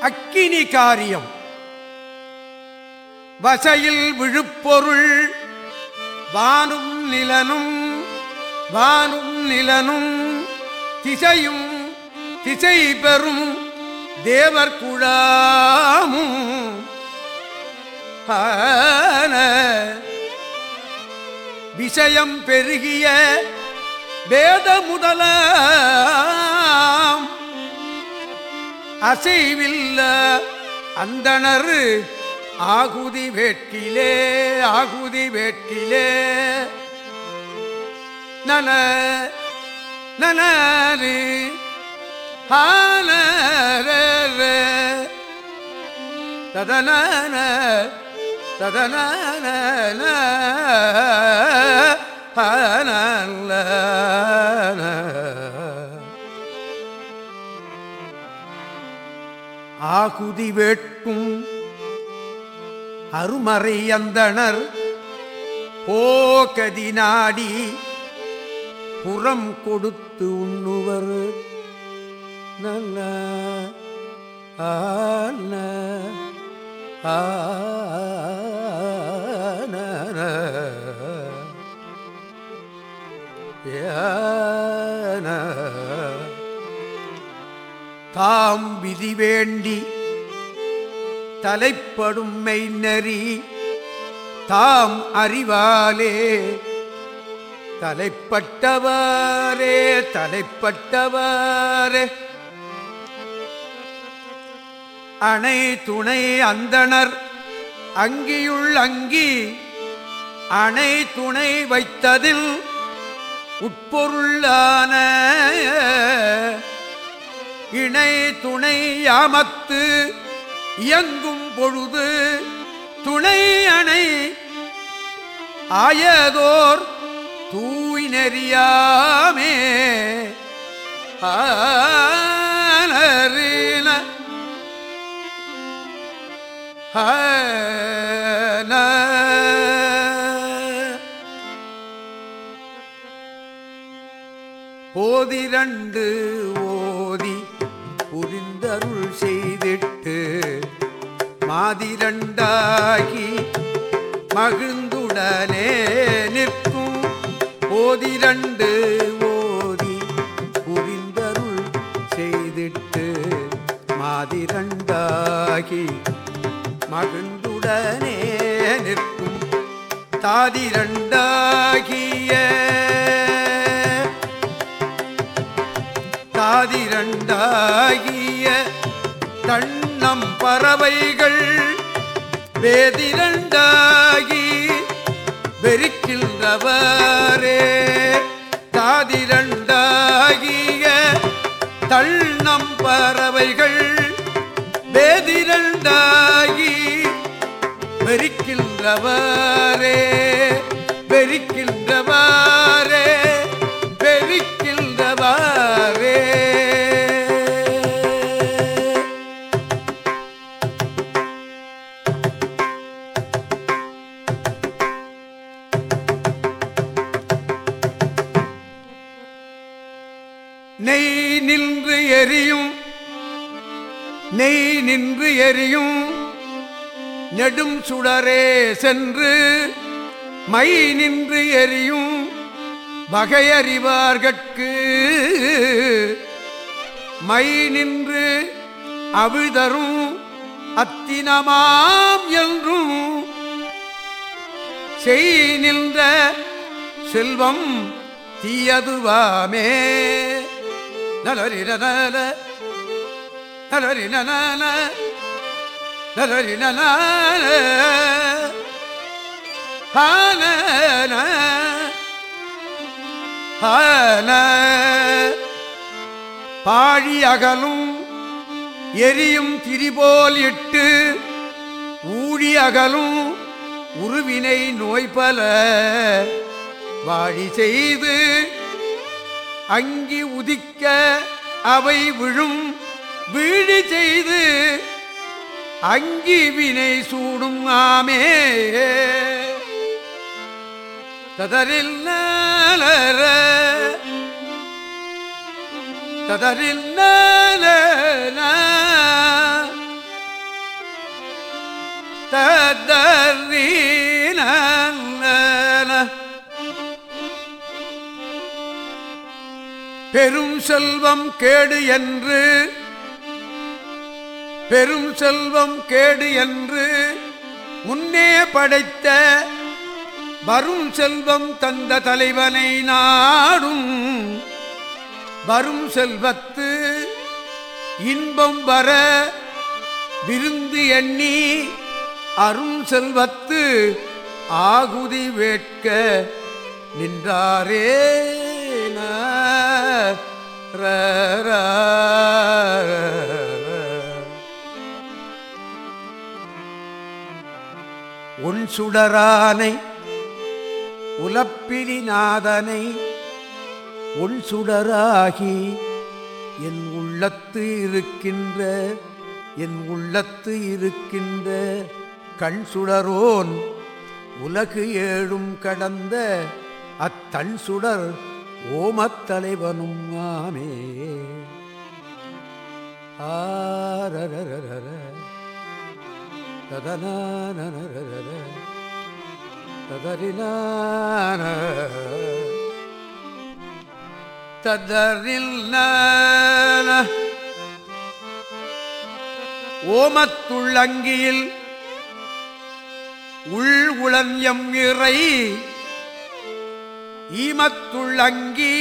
அக்கினி காரியம். வசையில் விழுப்பொருள் வானும் நிலனும் வானும் நிலனும் திசையும் திசை பெறும் தேவர் குழாமும். விஷயம் பெருகிய வேத முதலாம் அசைவில்ல. அந்தனர் ஆகுதி வேட்கிலே ஆகுதி வேட்கிலே நன நனரு ஹானர ததன ததன ஆகுதி வேட்கும் அருமறை அந்தனர் போகதி நாடி புறம் கொடுத்து உண்ணுவர். நல்ல ஆன தாம் விதி வேண்டி தலைப்படும் மெய்நறி தாம் அறிவாலே தலைப்பட்டவாரே தலைப்பட்டவாரே அணை துணை அந்தணர் அங்கியுள் அங்கி அணை துணை வைத்ததில் உட்பொருளான இணை துணை யாமத்து இயங்கும் பொழுது துணை அணை ஆயதோர் தூய் நெறியாமே. ஆனரின ஹன. போதிரண்டு ஓதி புரிந்தருள் செய்திட்டு மாதிரண்டாகி மகிழ்ந்துடனே நிற்கும். போதிரண்டு ஓதி புரிந்தருள் செய்திட்டு மாதிரண்டாகி மகிழ்ந்துடனே நிற்கும். தாதிரண்டாகிய தாதிரண்டாகிய தன்னம் பறவைகள் வேதிரண்டாகி வெறிக்கின்றவரே. தாதிரண்டாகிய தள்னம் பறவைகள் வேதிரண்டாகி வெறிக்கின்றவரே. வெறிக்கின்றவர் நெய் நின்று எரியும். நெய் நின்று எரியும். நெடும் சுடரே சென்று மை நின்று எரியும். வகையறிவார்கட்கு மை நின்று அவிதரும் அத்தினமாம் என்றும். செய் நின்ற செல்வம் தீயதுவாமே. நலரி நல நலரின நல நலரின நல ஹான ஹான பாழி அகலும் எரியும் திரிபோல் இட்டு ஊழி அகலும் உருவினை நோய்பல வாழி செய்து அங்கி உதிக்க அவை விழும். வீழி செய்து அங்கி வினை சூடும் ஆமே. ததரில் நலர ததரில் நலர தத பெரும் செல்வம் கேடு என்று. பெரும் செல்வம் கேடு என்று முன்னே படைத்த வரும் செல்வம் தந்த தலைவனை நாடும். வரும் செல்வத்து இன்பம் வர விருந்து எண்ணி அரும் செல்வத்து ஆகுதி வேட்க நின்றாரே உன் சுடரானை உலப்பிலிநாதனை உன் சுடராகி என் உள்ளத்து இருக்கின்ற என் உள்ளத்து இருக்கின்ற கண் சுடரோன் உலகு ஏழும் கடந்த அத்தன் சுடர் ஓமத்தலைவனும் ஆமே ஆரரரர ததனானரர ததரினான ததரில் ஓமத்துள்ளங்கியில் உள் உளன் எம் இறை ஈமத்துள்ளங்கி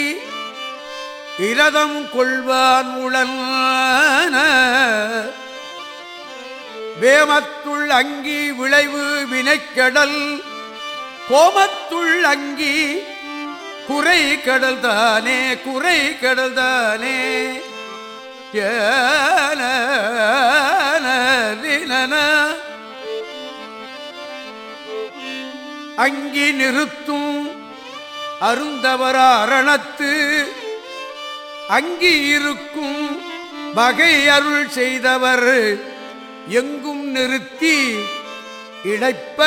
இரதம் கொள்வான் உளன் வேமத்துள் அங்கி விளைவு வினைக்கடல் கோமத்துள் அங்கி குறை கடல் தானே குறை கடல் தானே ஏன அங்கி நிறுத்தும் அருந்தவர அரணத்து இருக்கும் வகை அருள் செய்தவர் எங்கும் நிறுத்தி இழைப்ப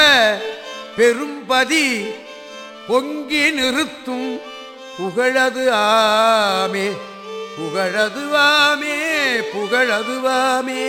பெரும்பதி பொங்கி நிறுத்தும் புகழது ஆமே புகழதுவாமே புகழதுவாமே